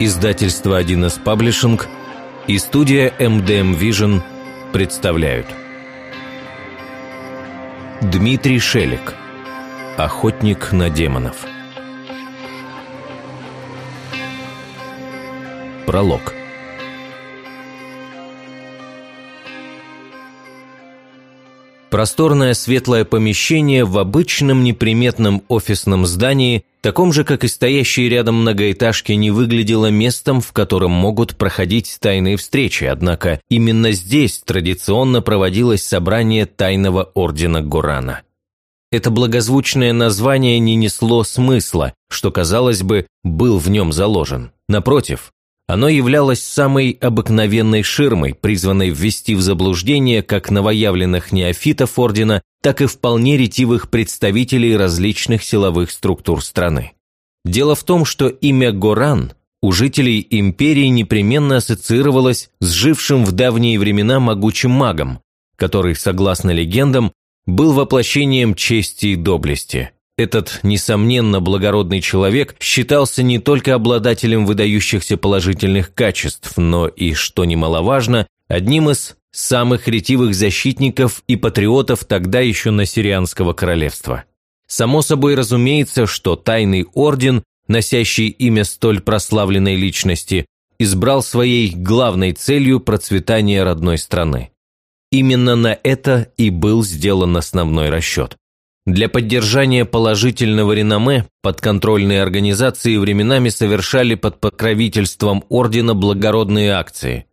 Издательство 1С Паблишинг и студия MDM Vision представляют. Дмитрий Шелик. Охотник на демонов Пролог. Просторное светлое помещение в обычном неприметном офисном здании, таком же, как и стоящие рядом многоэтажки, не выглядело местом, в котором могут проходить тайные встречи, однако именно здесь традиционно проводилось собрание тайного ордена Гурана. Это благозвучное название не несло смысла, что, казалось бы, был в нем заложен. Напротив, оно являлось самой обыкновенной ширмой, призванной ввести в заблуждение как новоявленных неофитов Ордена, так и вполне ретивых представителей различных силовых структур страны. Дело в том, что имя Горан у жителей империи непременно ассоциировалось с жившим в давние времена могучим магом, который, согласно легендам, был воплощением чести и доблести. Этот, несомненно, благородный человек считался не только обладателем выдающихся положительных качеств, но и, что немаловажно, одним из самых ретивых защитников и патриотов тогда еще Насирианского королевства. Само собой разумеется, что тайный орден, носящий имя столь прославленной личности, избрал своей главной целью процветание родной страны. Именно на это и был сделан основной расчет. Для поддержания положительного реноме подконтрольные организации временами совершали под покровительством ордена благородные акции,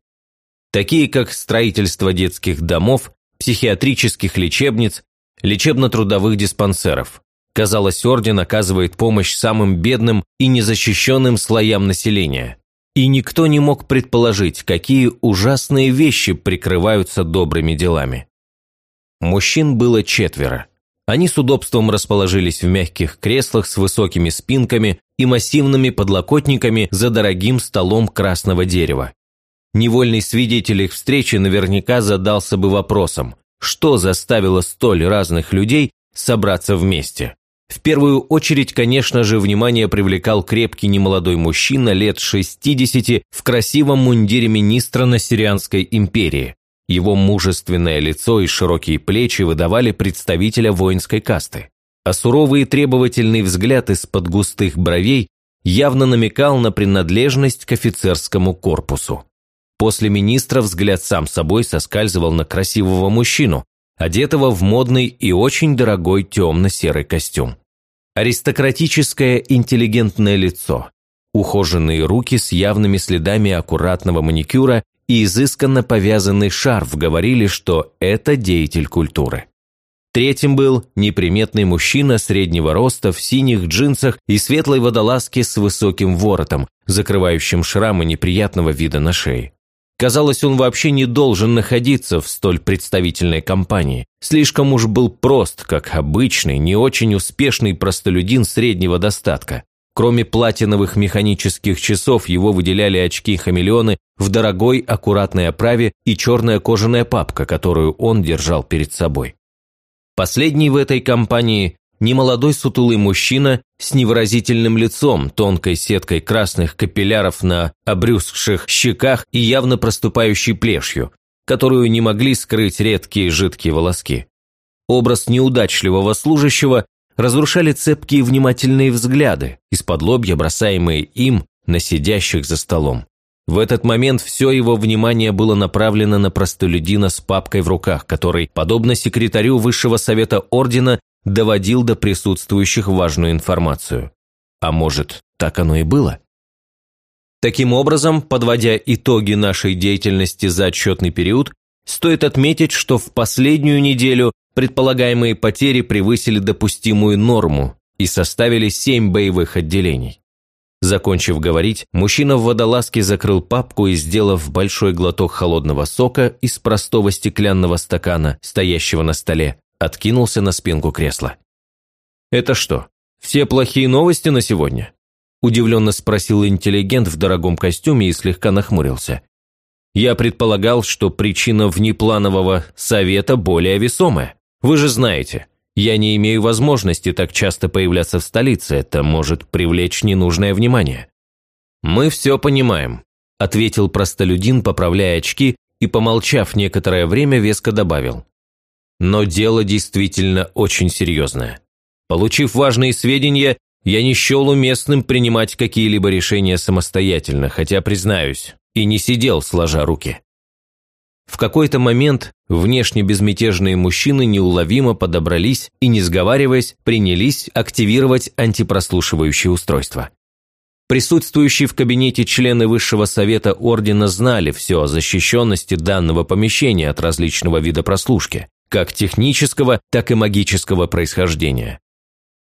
такие как строительство детских домов, психиатрических лечебниц, лечебно-трудовых диспансеров. Казалось, орден оказывает помощь самым бедным и незащищенным слоям населения. И никто не мог предположить, какие ужасные вещи прикрываются добрыми делами. Мужчин было четверо. Они с удобством расположились в мягких креслах с высокими спинками и массивными подлокотниками за дорогим столом красного дерева. Невольный свидетель их встречи наверняка задался бы вопросом, что заставило столь разных людей собраться вместе. В первую очередь, конечно же, внимание привлекал крепкий немолодой мужчина лет 60 в красивом мундире министра Нассирианской империи, его мужественное лицо и широкие плечи выдавали представителя воинской касты, а суровый и требовательный взгляд из-под густых бровей явно намекал на принадлежность к офицерскому корпусу. После министра взгляд сам собой соскальзывал на красивого мужчину, одетого в модный и очень дорогой темно-серый костюм. Аристократическое интеллигентное лицо, ухоженные руки с явными следами аккуратного маникюра и изысканно повязанный шарф говорили, что это деятель культуры. Третьим был неприметный мужчина среднего роста в синих джинсах и светлой водолазке с высоким воротом, закрывающим шрамы неприятного вида на шее. Казалось, он вообще не должен находиться в столь представительной компании. Слишком уж был прост, как обычный, не очень успешный простолюдин среднего достатка. Кроме платиновых механических часов, его выделяли очки-хамелеоны в дорогой аккуратной оправе и черная кожаная папка, которую он держал перед собой. Последний в этой компании – немолодой сутулый мужчина с невыразительным лицом, тонкой сеткой красных капилляров на обрюзгших щеках и явно проступающей плешью, которую не могли скрыть редкие жидкие волоски. Образ неудачливого служащего разрушали цепкие внимательные взгляды, из-под лобья бросаемые им на сидящих за столом. В этот момент все его внимание было направлено на простолюдина с папкой в руках, который, подобно секретарю Высшего Совета Ордена, доводил до присутствующих важную информацию. А может, так оно и было? Таким образом, подводя итоги нашей деятельности за отчетный период, стоит отметить, что в последнюю неделю Предполагаемые потери превысили допустимую норму и составили семь боевых отделений. Закончив говорить, мужчина в водолазке закрыл папку и, сделав большой глоток холодного сока из простого стеклянного стакана, стоящего на столе, откинулся на спинку кресла. «Это что, все плохие новости на сегодня?» Удивленно спросил интеллигент в дорогом костюме и слегка нахмурился. «Я предполагал, что причина внепланового совета более весомая». Вы же знаете, я не имею возможности так часто появляться в столице, это может привлечь ненужное внимание». «Мы все понимаем», – ответил простолюдин, поправляя очки и, помолчав некоторое время, веско добавил. «Но дело действительно очень серьезное. Получив важные сведения, я не счел уместным принимать какие-либо решения самостоятельно, хотя, признаюсь, и не сидел, сложа руки. В какой-то момент внешне безмятежные мужчины неуловимо подобрались и, не сговариваясь, принялись активировать антипрослушивающее устройство. Присутствующие в кабинете члены Высшего Совета Ордена знали все о защищенности данного помещения от различного вида прослушки, как технического, так и магического происхождения.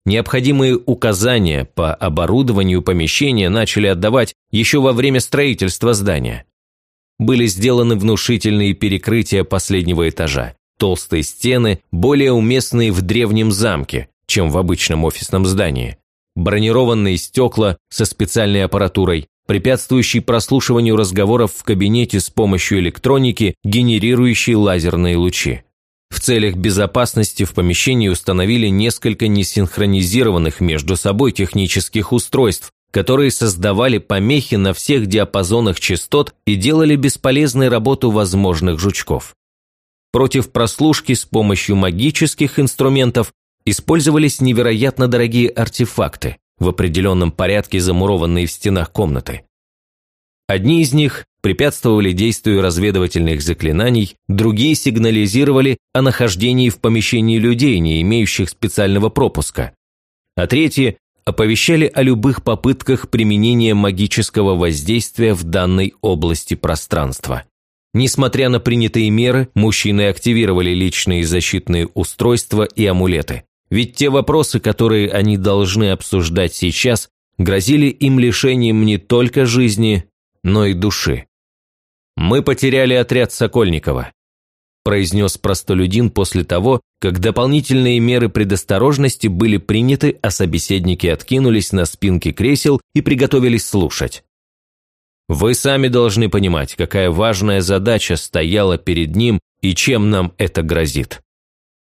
Необходимые указания по оборудованию помещения начали отдавать еще во время строительства здания. Были сделаны внушительные перекрытия последнего этажа, толстые стены, более уместные в древнем замке, чем в обычном офисном здании, бронированные стекла со специальной аппаратурой, препятствующие прослушиванию разговоров в кабинете с помощью электроники, генерирующей лазерные лучи. В целях безопасности в помещении установили несколько несинхронизированных между собой технических устройств, которые создавали помехи на всех диапазонах частот и делали бесполезной работу возможных жучков. Против прослушки с помощью магических инструментов использовались невероятно дорогие артефакты, в определенном порядке замурованные в стенах комнаты. Одни из них препятствовали действию разведывательных заклинаний, другие сигнализировали о нахождении в помещении людей, не имеющих специального пропуска, а третьи оповещали о любых попытках применения магического воздействия в данной области пространства. Несмотря на принятые меры, мужчины активировали личные защитные устройства и амулеты. Ведь те вопросы, которые они должны обсуждать сейчас, грозили им лишением не только жизни, но и души. «Мы потеряли отряд Сокольникова», произнес простолюдин после того, как дополнительные меры предосторожности были приняты, а собеседники откинулись на спинки кресел и приготовились слушать. Вы сами должны понимать, какая важная задача стояла перед ним и чем нам это грозит.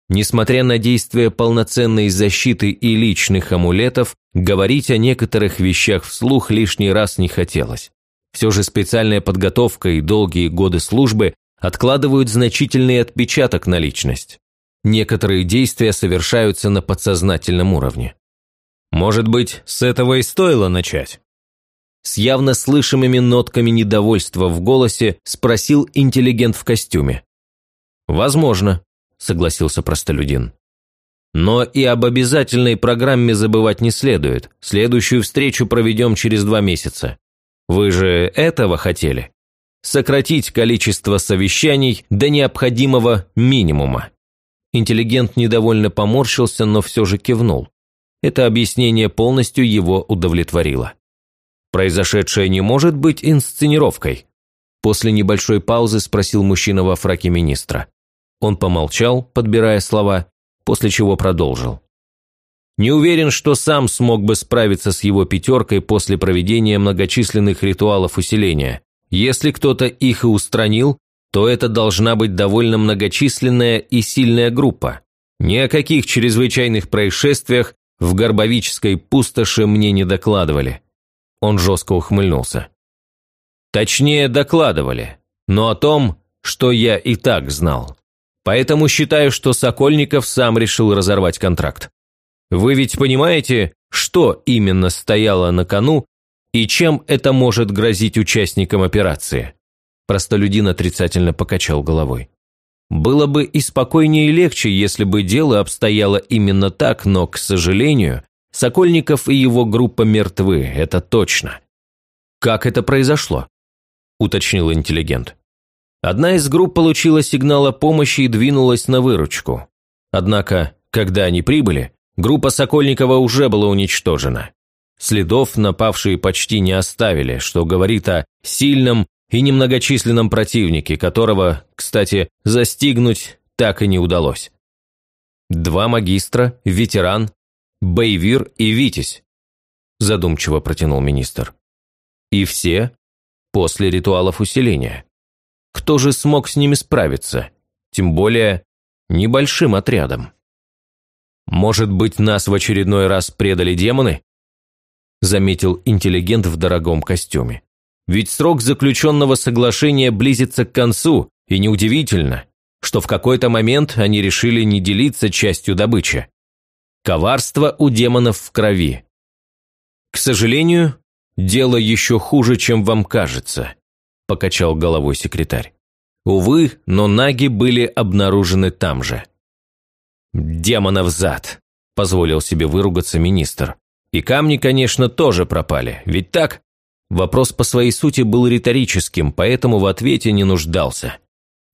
Несмотря на действие полноценной защиты и личных амулетов, говорить о некоторых вещах вслух лишний раз не хотелось. Все же специальная подготовка и долгие годы службы откладывают значительный отпечаток на личность. Некоторые действия совершаются на подсознательном уровне. Может быть, с этого и стоило начать? С явно слышимыми нотками недовольства в голосе спросил интеллигент в костюме. «Возможно», – согласился простолюдин. «Но и об обязательной программе забывать не следует. Следующую встречу проведем через два месяца. Вы же этого хотели? Сократить количество совещаний до необходимого минимума. Интеллигент недовольно поморщился, но все же кивнул. Это объяснение полностью его удовлетворило. Произошедшее не может быть инсценировкой. После небольшой паузы спросил мужчина во фраке министра. Он помолчал, подбирая слова, после чего продолжил. Не уверен, что сам смог бы справиться с его пятеркой после проведения многочисленных ритуалов усиления. Если кто-то их и устранил, то это должна быть довольно многочисленная и сильная группа. Ни о каких чрезвычайных происшествиях в Горбовической пустоши мне не докладывали. Он жестко ухмыльнулся. Точнее, докладывали, но о том, что я и так знал. Поэтому считаю, что Сокольников сам решил разорвать контракт. Вы ведь понимаете, что именно стояло на кону и чем это может грозить участникам операции?» Простолюдин отрицательно покачал головой. «Было бы и спокойнее и легче, если бы дело обстояло именно так, но, к сожалению, Сокольников и его группа мертвы, это точно». «Как это произошло?» – уточнил интеллигент. Одна из групп получила сигнал о помощи и двинулась на выручку. Однако, когда они прибыли, Группа Сокольникова уже была уничтожена. Следов напавшие почти не оставили, что говорит о сильном и немногочисленном противнике, которого, кстати, застигнуть так и не удалось. Два магистра, ветеран, Бейвир и Витязь, задумчиво протянул министр. И все после ритуалов усиления. Кто же смог с ними справиться? Тем более небольшим отрядом. Может быть, нас в очередной раз предали демоны? заметил интеллигент в дорогом костюме. Ведь срок заключенного соглашения близится к концу, и неудивительно, что в какой-то момент они решили не делиться частью добычи. Коварство у демонов в крови. К сожалению, дело еще хуже, чем вам кажется, покачал головой секретарь. Увы, но наги были обнаружены там же. «Демонов зад!» – позволил себе выругаться министр. «И камни, конечно, тоже пропали, ведь так?» Вопрос по своей сути был риторическим, поэтому в ответе не нуждался.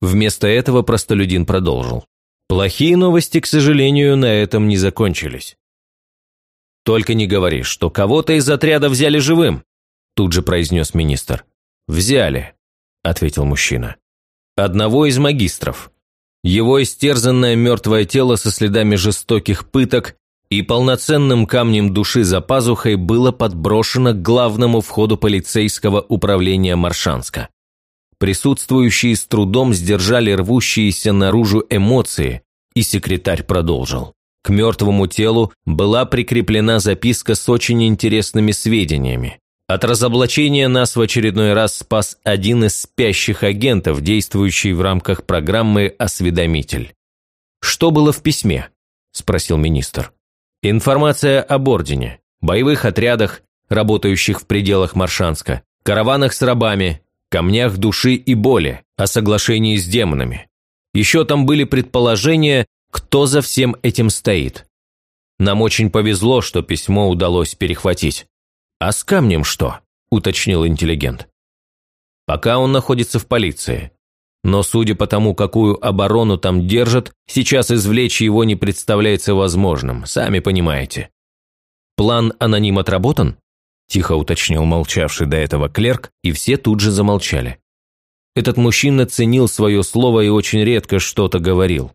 Вместо этого простолюдин продолжил. Плохие новости, к сожалению, на этом не закончились. «Только не говори, что кого-то из отряда взяли живым», тут же произнес министр. «Взяли», – ответил мужчина. «Одного из магистров. Его истерзанное мертвое тело со следами жестоких пыток и полноценным камнем души за пазухой было подброшено к главному входу полицейского управления Маршанска. Присутствующие с трудом сдержали рвущиеся наружу эмоции, и секретарь продолжил. К мертвому телу была прикреплена записка с очень интересными сведениями. От разоблачения нас в очередной раз спас один из спящих агентов, действующий в рамках программы «Осведомитель». «Что было в письме?» – спросил министр. «Информация об Ордене, боевых отрядах, работающих в пределах Маршанска, караванах с рабами, камнях души и боли, о соглашении с демонами. Еще там были предположения, кто за всем этим стоит. Нам очень повезло, что письмо удалось перехватить. «А с камнем что?» – уточнил интеллигент. «Пока он находится в полиции. Но судя по тому, какую оборону там держат, сейчас извлечь его не представляется возможным, сами понимаете». «План аноним отработан?» – тихо уточнил молчавший до этого клерк, и все тут же замолчали. Этот мужчина ценил свое слово и очень редко что-то говорил.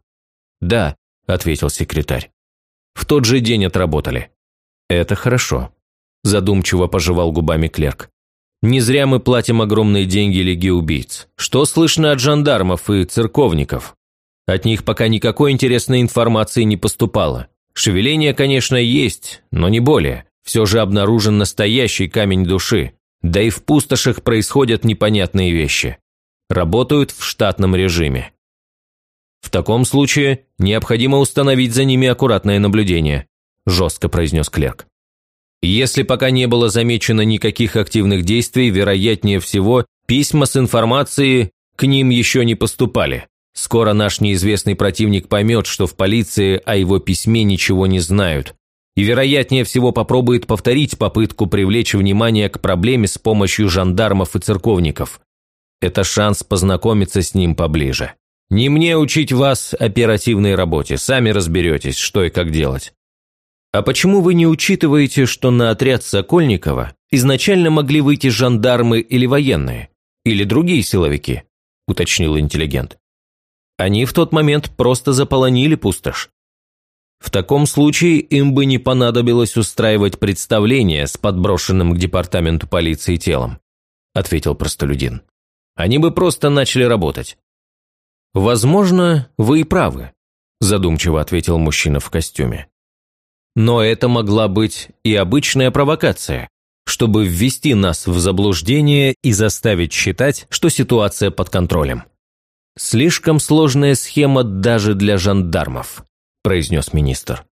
«Да», – ответил секретарь. «В тот же день отработали». «Это хорошо задумчиво пожевал губами клерк. «Не зря мы платим огромные деньги Лиге убийц. Что слышно от жандармов и церковников? От них пока никакой интересной информации не поступало. Шевеление, конечно, есть, но не более. Все же обнаружен настоящий камень души. Да и в пустошах происходят непонятные вещи. Работают в штатном режиме. В таком случае необходимо установить за ними аккуратное наблюдение», жестко произнес клерк. Если пока не было замечено никаких активных действий, вероятнее всего, письма с информацией к ним еще не поступали. Скоро наш неизвестный противник поймет, что в полиции о его письме ничего не знают, и вероятнее всего попробует повторить попытку привлечь внимание к проблеме с помощью жандармов и церковников. Это шанс познакомиться с ним поближе. Не мне учить вас оперативной работе, сами разберетесь, что и как делать. «А почему вы не учитываете, что на отряд Сокольникова изначально могли выйти жандармы или военные, или другие силовики?» – уточнил интеллигент. «Они в тот момент просто заполонили пустошь. В таком случае им бы не понадобилось устраивать представление с подброшенным к департаменту полиции телом», – ответил простолюдин. «Они бы просто начали работать». «Возможно, вы и правы», – задумчиво ответил мужчина в костюме. Но это могла быть и обычная провокация, чтобы ввести нас в заблуждение и заставить считать, что ситуация под контролем. «Слишком сложная схема даже для жандармов», – произнес министр.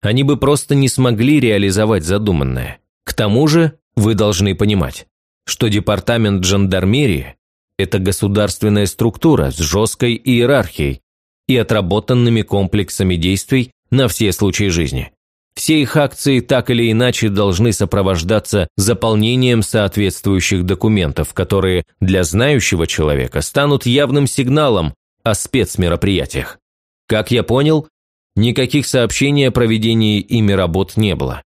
«Они бы просто не смогли реализовать задуманное. К тому же вы должны понимать, что департамент жандармерии – это государственная структура с жесткой иерархией и отработанными комплексами действий на все случаи жизни. Все их акции так или иначе должны сопровождаться заполнением соответствующих документов, которые для знающего человека станут явным сигналом о спецмероприятиях. Как я понял, никаких сообщений о проведении ими работ не было.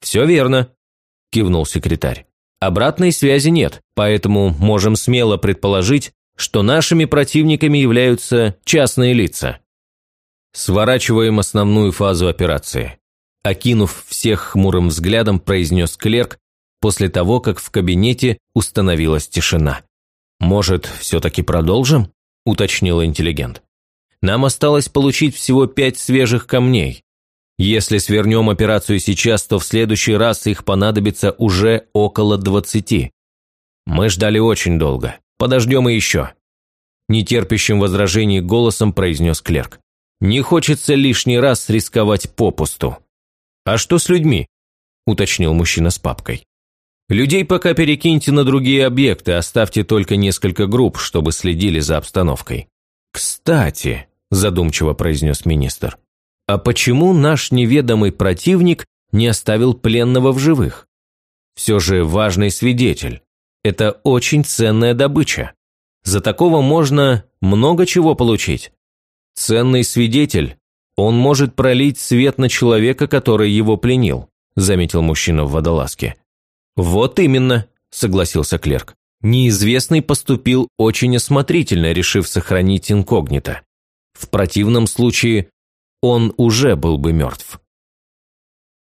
«Все верно», – кивнул секретарь. «Обратной связи нет, поэтому можем смело предположить, что нашими противниками являются частные лица. Сворачиваем основную фазу операции. Окинув всех хмурым взглядом, произнес клерк после того, как в кабинете установилась тишина. «Может, все-таки продолжим?» – уточнил интеллигент. «Нам осталось получить всего пять свежих камней. Если свернем операцию сейчас, то в следующий раз их понадобится уже около двадцати. Мы ждали очень долго. Подождем и еще. Нетерпящим возражений голосом произнес клерк. Не хочется лишний раз рисковать попусту. А что с людьми? Уточнил мужчина с папкой. Людей пока перекиньте на другие объекты, оставьте только несколько групп, чтобы следили за обстановкой. Кстати, задумчиво произнес министр, а почему наш неведомый противник не оставил пленного в живых? Все же важный свидетель. Это очень ценная добыча. За такого можно много чего получить. Ценный свидетель. Он может пролить свет на человека, который его пленил, заметил мужчина в водолазке. Вот именно, согласился клерк. Неизвестный поступил очень осмотрительно, решив сохранить инкогнито. В противном случае он уже был бы мертв.